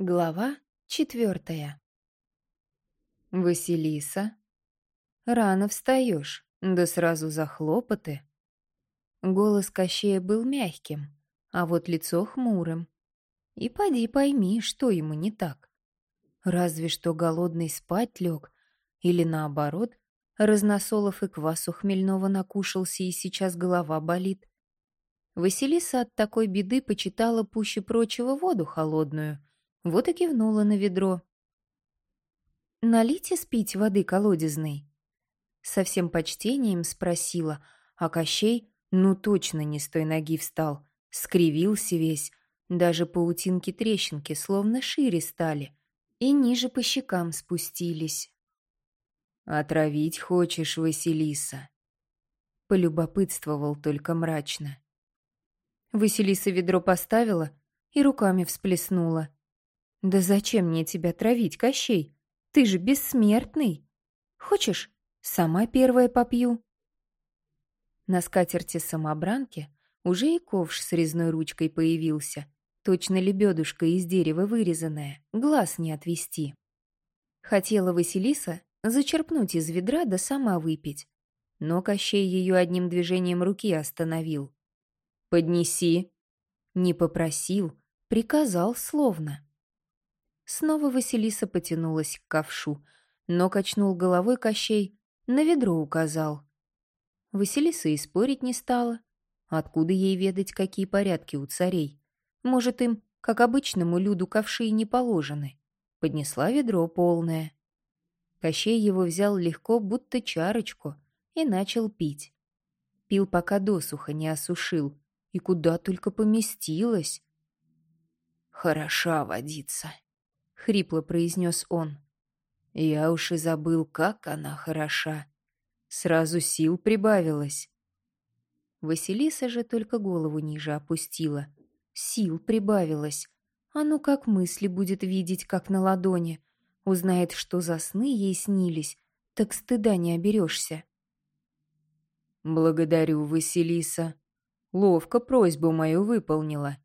Глава четвертая. Василиса. Рано встаешь, да сразу за хлопоты. Голос Кощея был мягким, а вот лицо хмурым. И поди пойми, что ему не так. Разве что голодный спать лег, или наоборот, разносолов и квасу хмельного накушался, и сейчас голова болит. Василиса от такой беды почитала пуще прочего воду холодную, вот и кивнула на ведро. «Налейте спить воды колодезной?» Со всем почтением спросила, а Кощей ну точно не с той ноги встал, скривился весь, даже паутинки-трещинки словно шире стали и ниже по щекам спустились. «Отравить хочешь, Василиса?» Полюбопытствовал только мрачно. Василиса ведро поставила и руками всплеснула. «Да зачем мне тебя травить, Кощей? Ты же бессмертный. Хочешь, сама первая попью?» На скатерти самобранки уже и ковш с резной ручкой появился, точно лебедушка из дерева вырезанная, глаз не отвести. Хотела Василиса зачерпнуть из ведра да сама выпить, но Кощей ее одним движением руки остановил. «Поднеси!» Не попросил, приказал словно. Снова Василиса потянулась к ковшу, но качнул головой Кощей, на ведро указал. Василиса и спорить не стала. Откуда ей ведать, какие порядки у царей? Может, им, как обычному люду, ковши и не положены. Поднесла ведро полное. Кощей его взял легко, будто чарочку, и начал пить. Пил, пока досуха не осушил, и куда только поместилась. «Хороша водица», — хрипло произнес он. «Я уж и забыл, как она хороша. Сразу сил прибавилось». Василиса же только голову ниже опустила. Сил прибавилось. А ну как мысли будет видеть, как на ладони. Узнает, что за сны ей снились, так стыда не оберешься. «Благодарю, Василиса. Ловко просьбу мою выполнила.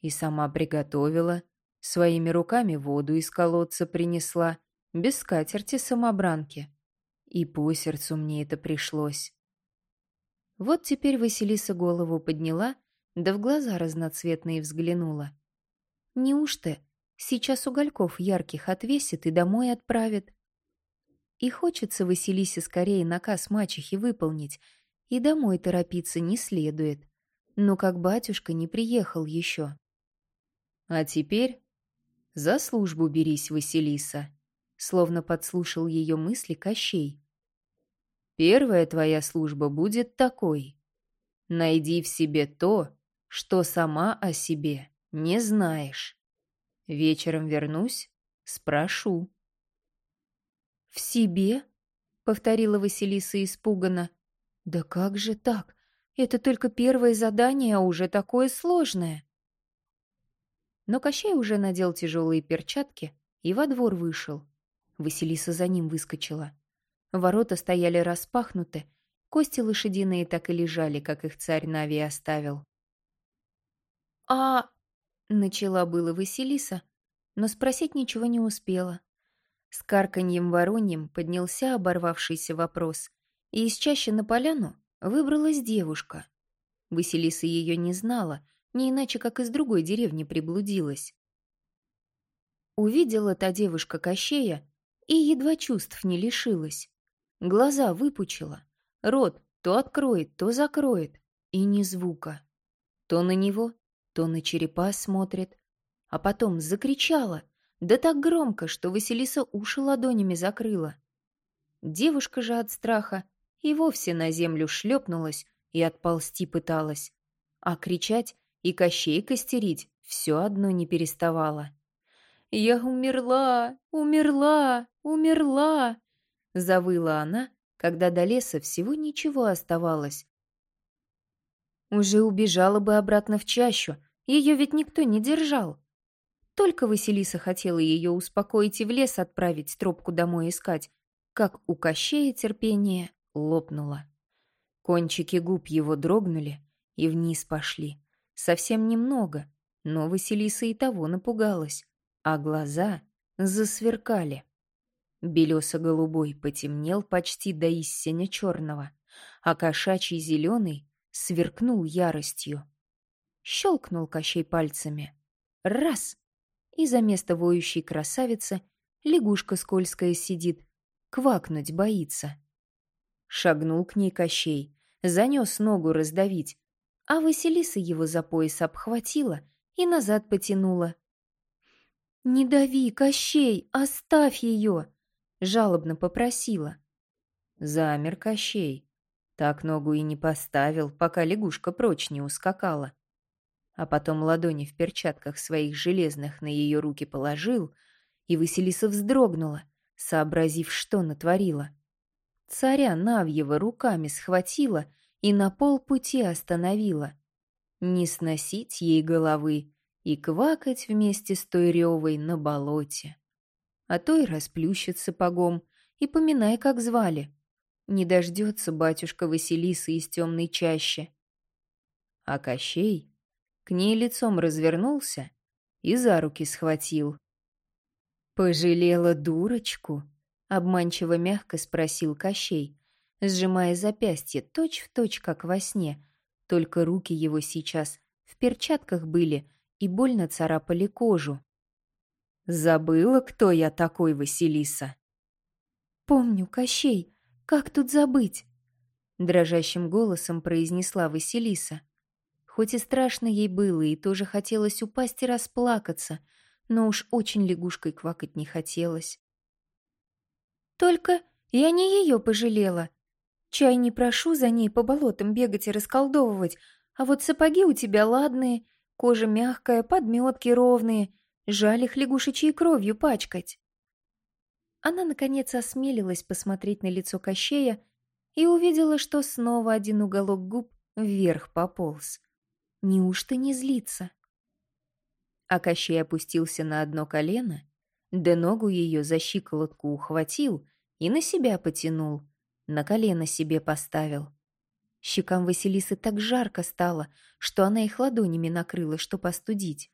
И сама приготовила, Своими руками воду из колодца принесла, без скатерти самобранки. И по сердцу мне это пришлось. Вот теперь Василиса голову подняла, да в глаза разноцветные взглянула. Неужто сейчас угольков ярких отвесит и домой отправит? И хочется Василисе скорее наказ мачехи выполнить, и домой торопиться не следует. Но как батюшка не приехал еще. А теперь «За службу берись, Василиса», словно подслушал ее мысли Кощей. «Первая твоя служба будет такой. Найди в себе то, что сама о себе не знаешь. Вечером вернусь, спрошу». «В себе?» — повторила Василиса испуганно. «Да как же так? Это только первое задание, а уже такое сложное». Но Кощей уже надел тяжелые перчатки и во двор вышел. Василиса за ним выскочила. Ворота стояли распахнуты, кости лошадиные так и лежали, как их царь Нави оставил. «А...» — начала было Василиса, но спросить ничего не успела. С карканьем вороньем поднялся оборвавшийся вопрос, и из чаще на поляну выбралась девушка. Василиса ее не знала, не иначе как из другой деревни приблудилась. Увидела та девушка Кощея и едва чувств не лишилась. Глаза выпучила, рот то откроет, то закроет, и ни звука. То на него, то на черепа смотрит, а потом закричала, да так громко, что Василиса уши ладонями закрыла. Девушка же от страха и вовсе на землю шлепнулась и отползти пыталась, а кричать и Кощей костерить все одно не переставала. «Я умерла, умерла, умерла!» Завыла она, когда до леса всего ничего оставалось. Уже убежала бы обратно в чащу, ее ведь никто не держал. Только Василиса хотела ее успокоить и в лес отправить, тропку домой искать, как у Кощея терпение лопнуло. Кончики губ его дрогнули и вниз пошли. Совсем немного, но Василиса и того напугалась. а глаза засверкали. Белесо-голубой потемнел почти до истиня черного, а кошачий зеленый сверкнул яростью. Щелкнул Кощей пальцами. Раз! И за место воющей красавицы лягушка скользкая сидит, квакнуть боится. Шагнул к ней Кощей, занес ногу раздавить, а Василиса его за пояс обхватила и назад потянула. «Не дави, Кощей, оставь ее!» — жалобно попросила. Замер Кощей. Так ногу и не поставил, пока лягушка прочь не ускакала. А потом ладони в перчатках своих железных на ее руки положил, и Василиса вздрогнула, сообразив, что натворила. Царя Навьева руками схватила и на полпути остановила. Не сносить ей головы и квакать вместе с той ревой на болоте. А то и расплющит сапогом, и поминай, как звали. Не дождется батюшка Василисы из темной чащи. А Кощей к ней лицом развернулся и за руки схватил. «Пожалела дурочку?» — обманчиво мягко спросил Кощей, сжимая запястье точь-в-точь, точь, как во сне, только руки его сейчас в перчатках были и больно царапали кожу. «Забыла, кто я такой, Василиса?» «Помню, Кощей, как тут забыть?» Дрожащим голосом произнесла Василиса. Хоть и страшно ей было, и тоже хотелось упасть и расплакаться — но уж очень лягушкой квакать не хотелось. «Только я не ее пожалела. Чай не прошу за ней по болотам бегать и расколдовывать, а вот сапоги у тебя ладные, кожа мягкая, подметки ровные, жаль их лягушечьей кровью пачкать». Она, наконец, осмелилась посмотреть на лицо Кощея и увидела, что снова один уголок губ вверх пополз. Неужто не злится? а Кощей опустился на одно колено, да ногу ее за щиколотку ухватил и на себя потянул, на колено себе поставил. Щекам Василисы так жарко стало, что она их ладонями накрыла, чтоб остудить.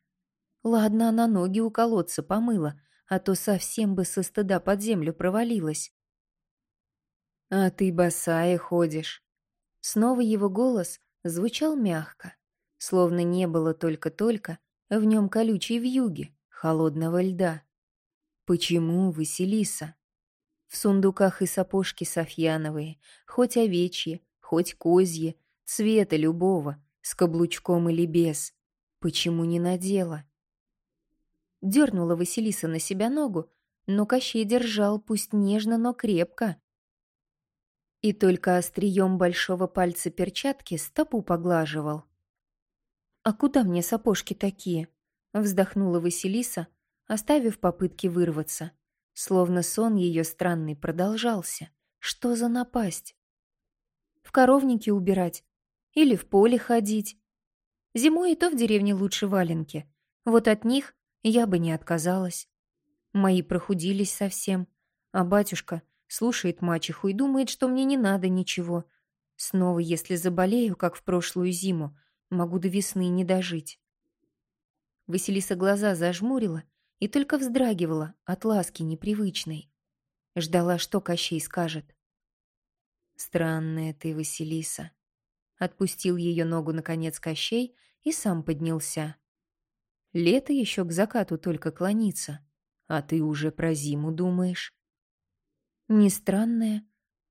Ладно, она ноги у колодца помыла, а то совсем бы со стыда под землю провалилась. «А ты босая ходишь». Снова его голос звучал мягко, словно не было только-только, в нем колючей вьюги, холодного льда. Почему, Василиса? В сундуках и сапожки софьяновые, хоть овечьи, хоть козьи, цвета любого, с каблучком или без. Почему не надела? Дернула Василиса на себя ногу, но Кощей держал, пусть нежно, но крепко. И только острием большого пальца перчатки стопу поглаживал. «А куда мне сапожки такие?» — вздохнула Василиса, оставив попытки вырваться. Словно сон ее странный продолжался. Что за напасть? В коровнике убирать? Или в поле ходить? Зимой и то в деревне лучше валенки. Вот от них я бы не отказалась. Мои прохудились совсем, а батюшка слушает мачеху и думает, что мне не надо ничего. Снова, если заболею, как в прошлую зиму, могу до весны не дожить. Василиса глаза зажмурила и только вздрагивала от ласки непривычной. Ждала, что Кощей скажет. «Странная ты, Василиса». Отпустил ее ногу, наконец, Кощей и сам поднялся. «Лето еще к закату только клонится, а ты уже про зиму думаешь». «Не странная,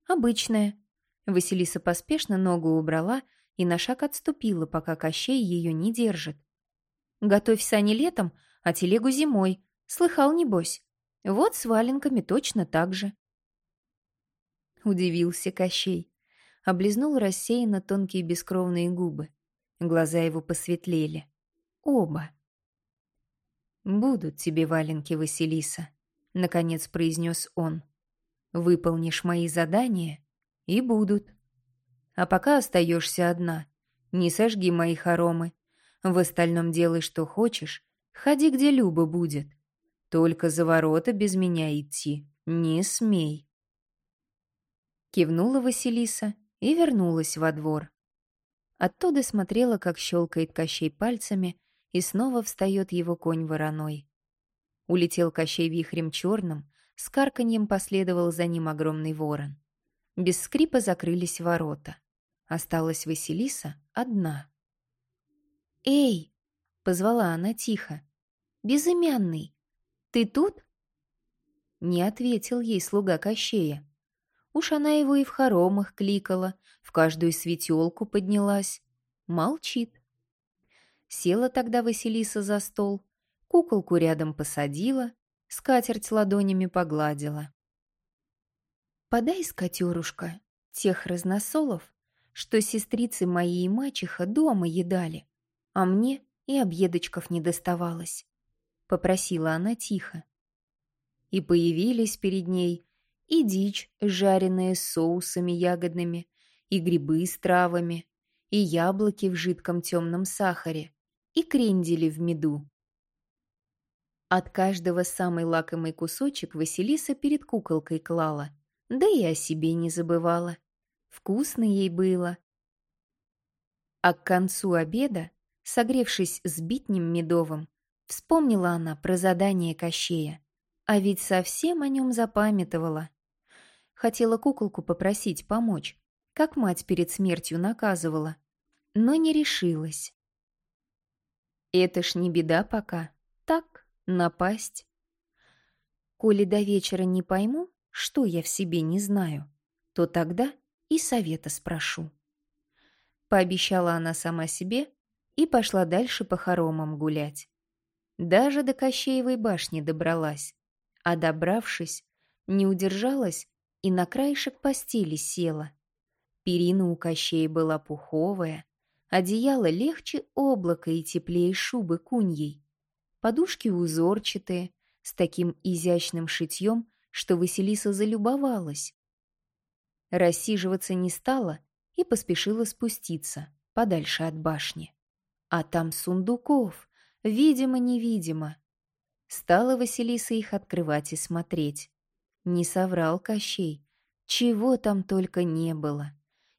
обычная». Василиса поспешно ногу убрала и на шаг отступила, пока Кощей ее не держит. Готовь сани летом, а телегу зимой. Слыхал, небось? Вот с валенками точно так же. Удивился Кощей. Облизнул рассеянно тонкие бескровные губы. Глаза его посветлели. Оба. «Будут тебе валенки, Василиса», — наконец произнес он. «Выполнишь мои задания, и будут. А пока остаешься одна. Не сожги мои хоромы, в остальном делай, что хочешь, ходи, где Люба будет. Только за ворота без меня идти не смей. Кивнула Василиса и вернулась во двор. Оттуда смотрела, как щелкает Кощей пальцами, и снова встает его конь вороной. Улетел Кощей вихрем черным, с карканьем последовал за ним огромный ворон. Без скрипа закрылись ворота. Осталась Василиса одна. «Эй!» — позвала она тихо. «Безымянный, ты тут?» Не ответил ей слуга Кощея. Уж она его и в хоромах кликала, в каждую светелку поднялась. Молчит. Села тогда Василиса за стол, куколку рядом посадила, скатерть ладонями погладила. «Подай, скатерушка, тех разносолов, что сестрицы мои и мачеха дома едали, а мне и объедочков не доставалось», — попросила она тихо. И появились перед ней и дичь, жареная с соусами ягодными, и грибы с травами, и яблоки в жидком темном сахаре, и крендели в меду. От каждого самый лакомый кусочек Василиса перед куколкой клала, да и о себе не забывала. Вкусно ей было. А к концу обеда, согревшись с битнем медовым, вспомнила она про задание Кощея, а ведь совсем о нем запамятовала. Хотела куколку попросить помочь, как мать перед смертью наказывала, но не решилась. Это ж не беда пока. Так, напасть. Коли до вечера не пойму, что я в себе не знаю, то тогда и совета спрошу. Пообещала она сама себе и пошла дальше по хоромам гулять. Даже до Кощеевой башни добралась, а добравшись, не удержалась и на краешек постели села. Перина у Кощея была пуховая, одеяло легче облака и теплее шубы куньей. Подушки узорчатые, с таким изящным шитьем, что Василиса залюбовалась. Рассиживаться не стала и поспешила спуститься, подальше от башни. А там сундуков, видимо-невидимо. Стала Василиса их открывать и смотреть. Не соврал Кощей. Чего там только не было.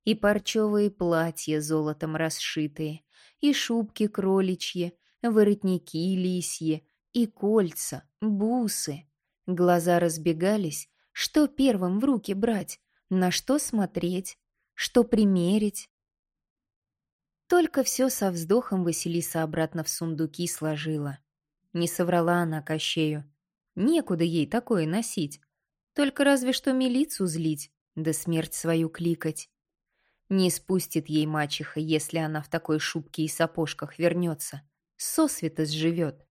И парчевые платья золотом расшитые, и шубки кроличьи, воротники лисьи, и кольца, бусы. Глаза разбегались, что первым в руки брать, на что смотреть, что примерить. Только все со вздохом Василиса обратно в сундуки сложила. Не соврала она Кощею. Некуда ей такое носить. Только разве что милицию злить, да смерть свою кликать. Не спустит ей мачеха, если она в такой шубке и сапожках вернется. Сосвета сживет.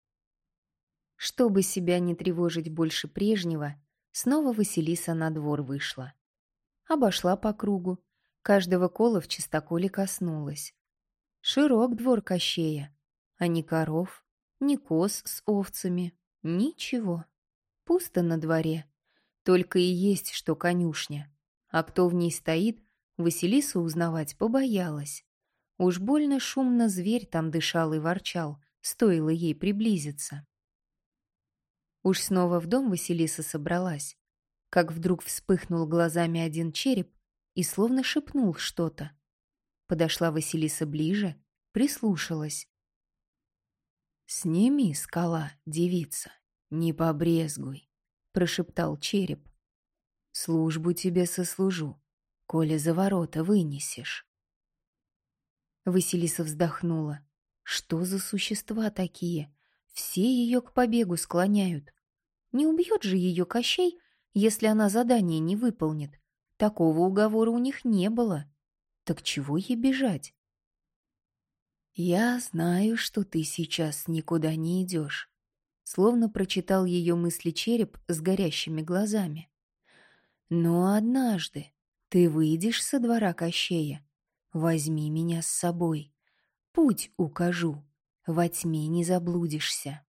Чтобы себя не тревожить больше прежнего, снова Василиса на двор вышла. Обошла по кругу, каждого кола в чистоколе коснулась. Широк двор Кощея, а ни коров, ни коз с овцами, ничего. Пусто на дворе, только и есть, что конюшня. А кто в ней стоит, Василиса узнавать побоялась. Уж больно шумно зверь там дышал и ворчал, стоило ей приблизиться. Уж снова в дом Василиса собралась, как вдруг вспыхнул глазами один череп и словно шепнул что-то. Подошла Василиса ближе, прислушалась. «Сними, скала, девица, не побрезгуй прошептал череп. «Службу тебе сослужу, коли за ворота вынесешь». Василиса вздохнула. «Что за существа такие? Все ее к побегу склоняют. Не убьет же ее Кощей, если она задание не выполнит. Такого уговора у них не было. Так чего ей бежать?» «Я знаю, что ты сейчас никуда не идешь словно прочитал ее мысли череп с горящими глазами. «Но однажды ты выйдешь со двора Кощея. Возьми меня с собой. Путь укажу. Во тьме не заблудишься».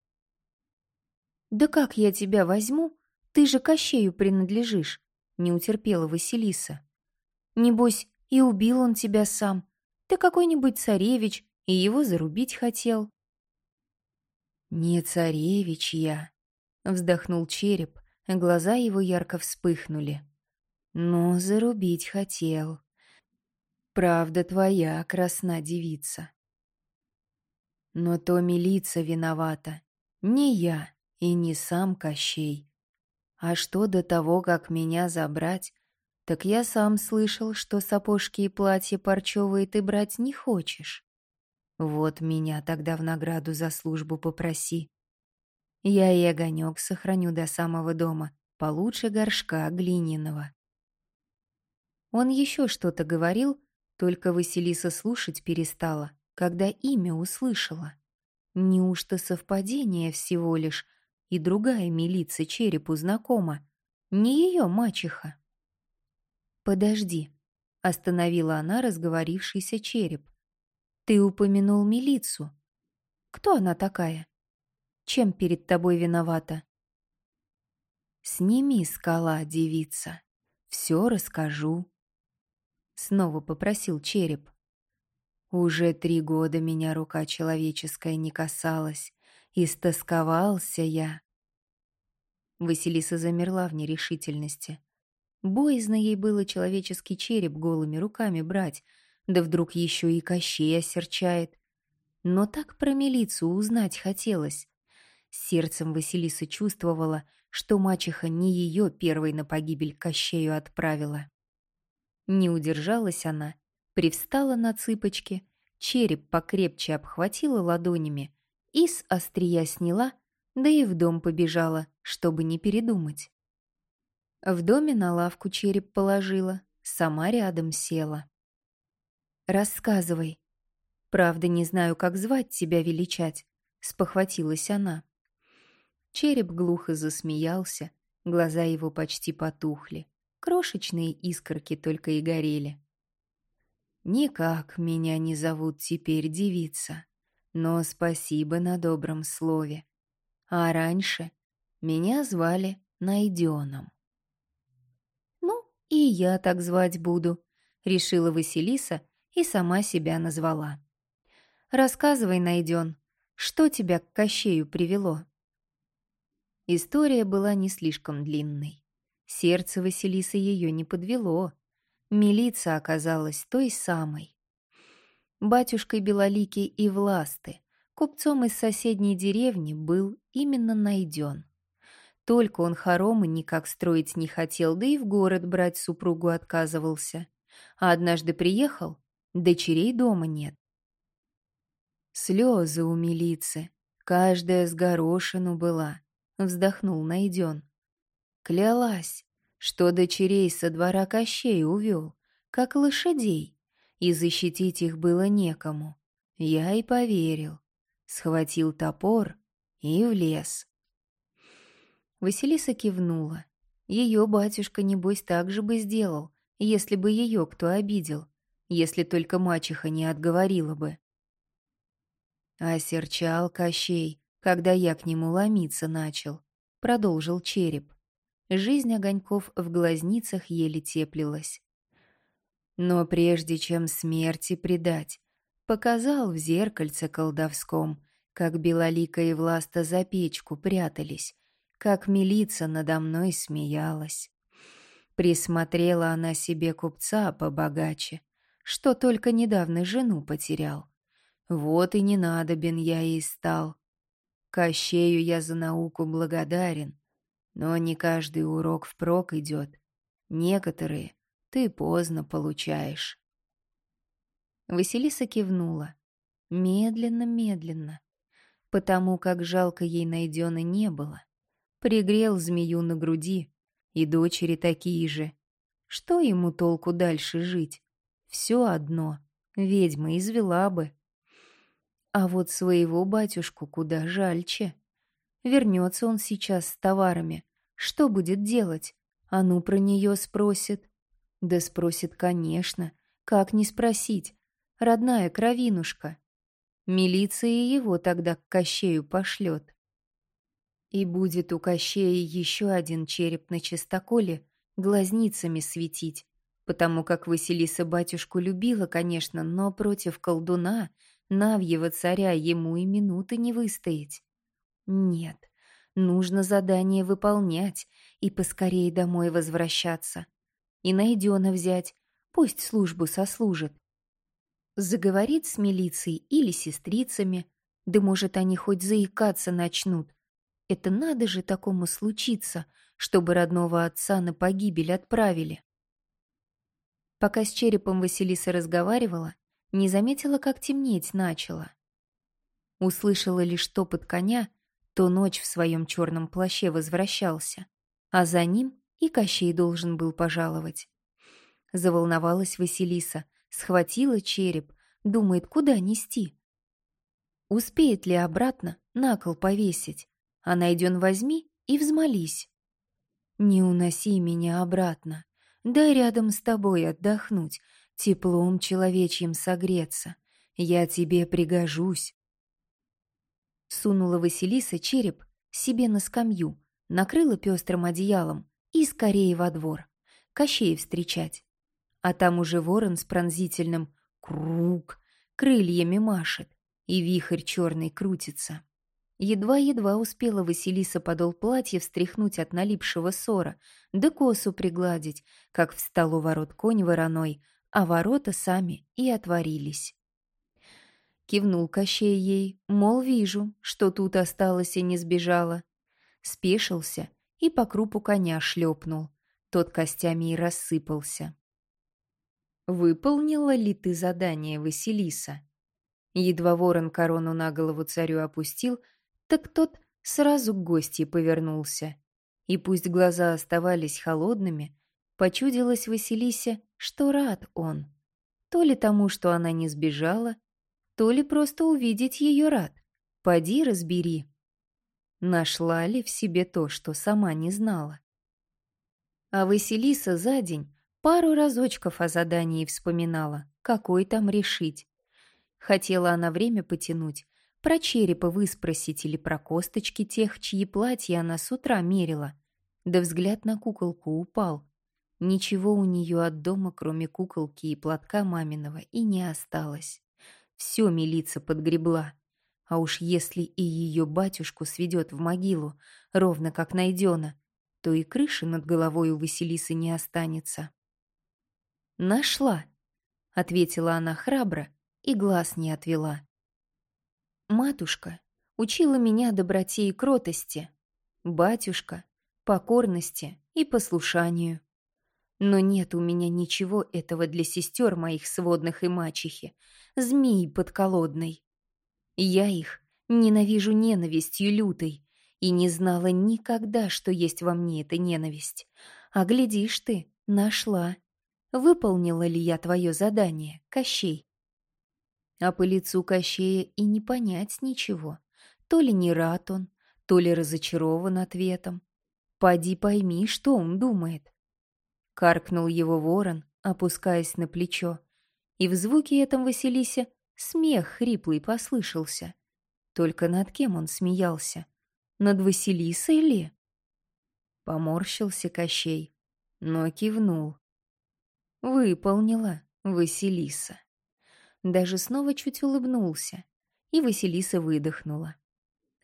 «Да как я тебя возьму? Ты же Кощею принадлежишь», — не утерпела Василиса. «Небось, и убил он тебя сам. Ты какой-нибудь царевич, и его зарубить хотел». «Не царевич я», — вздохнул череп, глаза его ярко вспыхнули. «Но зарубить хотел. Правда твоя, красна девица. Но то милица виновата, не я, и не сам Кощей. А что до того, как меня забрать, так я сам слышал, что сапожки и платья парчевые ты брать не хочешь. Вот меня тогда в награду за службу попроси. Я и огонек сохраню до самого дома, получше горшка глиняного. Он еще что-то говорил, только Василиса слушать перестала, когда имя услышала. Неужто совпадение всего лишь, и другая милиция черепу знакома, не ее мачеха? «Подожди», — остановила она разговорившийся череп. «Ты упомянул милицу. Кто она такая? Чем перед тобой виновата?» «Сними, скала, девица, все расскажу», — снова попросил череп. «Уже три года меня рука человеческая не касалась, истосковался я». Василиса замерла в нерешительности. Боязно ей было человеческий череп голыми руками брать, да вдруг еще и Кощей осерчает. Но так про милицию узнать хотелось. Сердцем Василиса чувствовала, что мачеха не ее первой на погибель Кощею отправила. Не удержалась она, привстала на цыпочки, череп покрепче обхватила ладонями и с острия сняла, да и в дом побежала, чтобы не передумать. В доме на лавку череп положила, сама рядом села. «Рассказывай. Правда, не знаю, как звать тебя величать», — спохватилась она. Череп глухо засмеялся, глаза его почти потухли. Крошечные искорки только и горели. «Никак меня не зовут теперь девица, но спасибо на добром слове. А раньше меня звали Найденом. «И я так звать буду», — решила Василиса и сама себя назвала. «Рассказывай, Найден, что тебя к Кощею привело?» История была не слишком длинной. Сердце Василисы ее не подвело. Милица оказалась той самой. Батюшкой Белолики и Власты, купцом из соседней деревни, был именно найден. Только он хоромы никак строить не хотел, да и в город брать супругу отказывался. А однажды приехал, дочерей дома нет. Слезы у милицы, каждая с горошину была, вздохнул найден. Клялась, что дочерей со двора Кощей увел, как лошадей, и защитить их было некому. Я и поверил. Схватил топор и в лес. Василиса кивнула. Ее батюшка, небось, так же бы сделал, если бы ее кто обидел, если только мачеха не отговорила бы. Осерчал Кощей, когда я к нему ломиться начал, продолжил череп. Жизнь огоньков в глазницах еле теплилась. Но прежде чем смерти предать, показал в зеркальце колдовском, как Белолика и Власта за печку прятались, как милица надо мной смеялась. Присмотрела она себе купца побогаче, что только недавно жену потерял. Вот и не надобен я ей стал. Кощею я за науку благодарен, но не каждый урок впрок идет. Некоторые ты поздно получаешь. Василиса кивнула. Медленно-медленно, потому как жалко ей найдено не было. Пригрел змею на груди, и дочери такие же. Что ему толку дальше жить? Все одно, ведьма извела бы. А вот своего батюшку куда жальче. Вернется он сейчас с товарами. Что будет делать? А ну про нее спросит. Да спросит, конечно. Как не спросить? Родная кровинушка. Милиция его тогда к Кощею пошлет. И будет у Кощея еще один череп на чистоколе глазницами светить, потому как Василиса батюшку любила, конечно, но против колдуна, Навьего царя, ему и минуты не выстоять. Нет, нужно задание выполнять и поскорее домой возвращаться. И найдена взять, пусть службу сослужит. Заговорит с милицией или сестрицами, да может они хоть заикаться начнут, Это надо же такому случиться, чтобы родного отца на погибель отправили. Пока с черепом Василиса разговаривала, не заметила, как темнеть начало. Услышала лишь топот коня, то ночь в своем черном плаще возвращался, а за ним и Кощей должен был пожаловать. Заволновалась Василиса, схватила череп, думает, куда нести. Успеет ли обратно на кол повесить? А найден возьми и взмолись. Не уноси меня обратно, дай рядом с тобой отдохнуть, теплом человечьим согреться. Я тебе пригожусь. Сунула Василиса череп себе на скамью, накрыла пестрым одеялом и скорее во двор. Кощей встречать. А там уже ворон с пронзительным «круг» крыльями машет, и вихрь черный крутится. Едва-едва успела Василиса подол платья встряхнуть от налипшего ссора, да косу пригладить, как встал у ворот конь вороной, а ворота сами и отворились. Кивнул Кощей ей, мол, вижу, что тут осталось и не сбежала. Спешился и по крупу коня шлепнул. Тот костями и рассыпался. «Выполнила ли ты задание, Василиса?» Едва ворон корону на голову царю опустил, так тот сразу к гостье повернулся. И пусть глаза оставались холодными, почудилось Василисе, что рад он. То ли тому, что она не сбежала, то ли просто увидеть ее рад. Поди разбери. Нашла ли в себе то, что сама не знала? А Василиса за день пару разочков о задании вспоминала, какой там решить. Хотела она время потянуть, про черепа выспросить или про косточки тех, чьи платья она с утра мерила. Да взгляд на куколку упал. Ничего у нее от дома, кроме куколки и платка маминого, и не осталось. Все милица подгребла. А уж если и ее батюшку сведет в могилу, ровно как найдено, то и крыши над головой у Василисы не останется. «Нашла», — ответила она храбро и глаз не отвела. «Матушка учила меня доброте и кротости, батюшка — покорности и послушанию. Но нет у меня ничего этого для сестер моих сводных и мачехи, змей подколодной. Я их ненавижу ненавистью лютой и не знала никогда, что есть во мне эта ненависть. А глядишь ты, нашла. Выполнила ли я твое задание, Кощей? А по лицу Кощея и не понять ничего. То ли не рад он, то ли разочарован ответом. Поди пойми, что он думает. Каркнул его ворон, опускаясь на плечо. И в звуке этом Василисе смех хриплый послышался. Только над кем он смеялся? Над Василисой ли? Поморщился Кощей, но кивнул. Выполнила Василиса. Даже снова чуть улыбнулся, и Василиса выдохнула.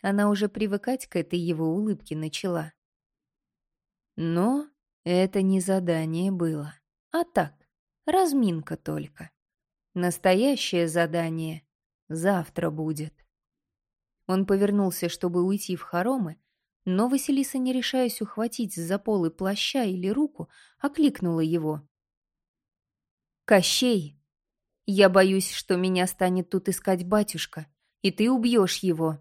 Она уже привыкать к этой его улыбке начала. Но это не задание было, а так, разминка только. Настоящее задание завтра будет. Он повернулся, чтобы уйти в хоромы, но Василиса, не решаясь ухватить за полы плаща или руку, окликнула его. «Кощей! Я боюсь, что меня станет тут искать батюшка, и ты убьешь его!»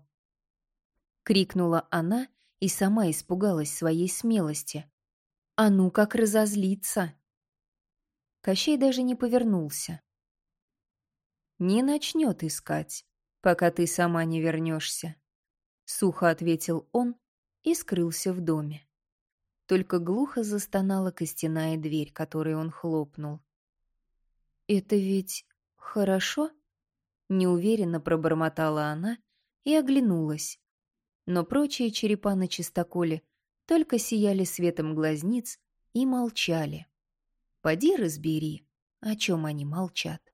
Крикнула она и сама испугалась своей смелости. «А ну, как разозлиться!» Кощей даже не повернулся не начнет искать, пока ты сама не вернешься. Сухо ответил он и скрылся в доме. Только глухо застонала костяная дверь, которой он хлопнул. «Это ведь хорошо?» Неуверенно пробормотала она и оглянулась. Но прочие черепа на чистоколе только сияли светом глазниц и молчали. Поди разбери, о чем они молчат.